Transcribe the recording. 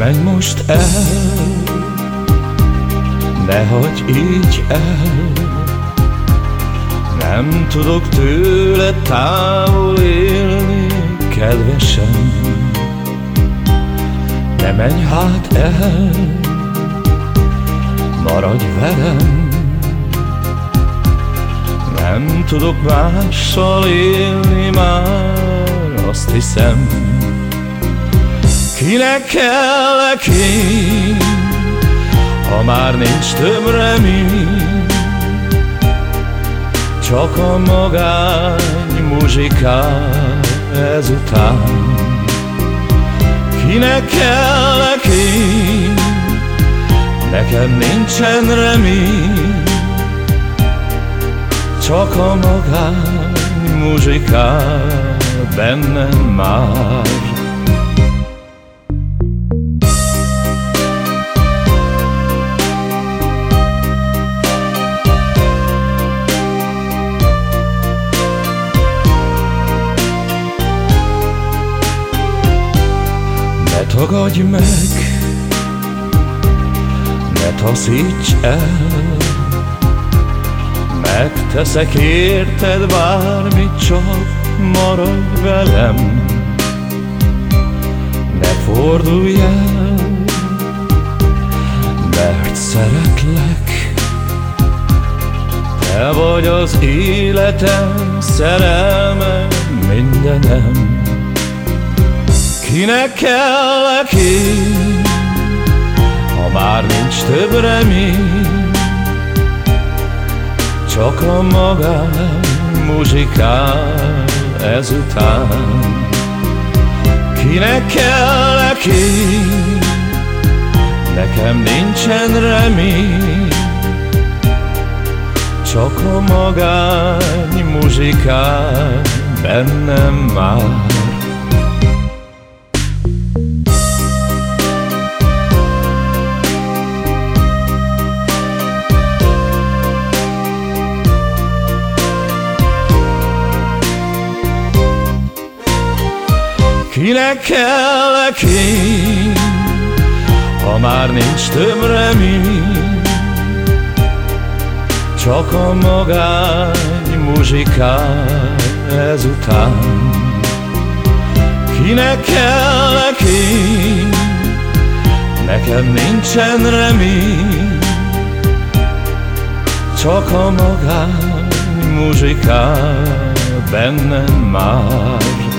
menj most el, ne hagyj így el, nem tudok tőle távol élni, kedvesem. Ne menj hát el, maradj velem, nem tudok mással élni már, azt hiszem. Kinek kellek én, ha már nincs több remény, csak a magány muzsikál ezután. Kinek kellek én, nekem nincsen remény, csak a magány muzsikál bennem már. Tagadj meg, ne taszíts el, Megteszek érted bármit, csak maradj velem. Ne fordulj el, mert szeretlek. Te vagy az életem, szerelmem, mindenem Kinek kellek én, ha már nincs több remény? Csak a magán muzsikál ezután. Kinek kellek én, nekem nincsen remény. Csak a magány muzsikál bennem már Kinek kellek én, ha már nincs több remény, csak a magány muzsikál ezután. Kinek kellek én, nekem nincsen remény, csak a magány muzsikál bennem már.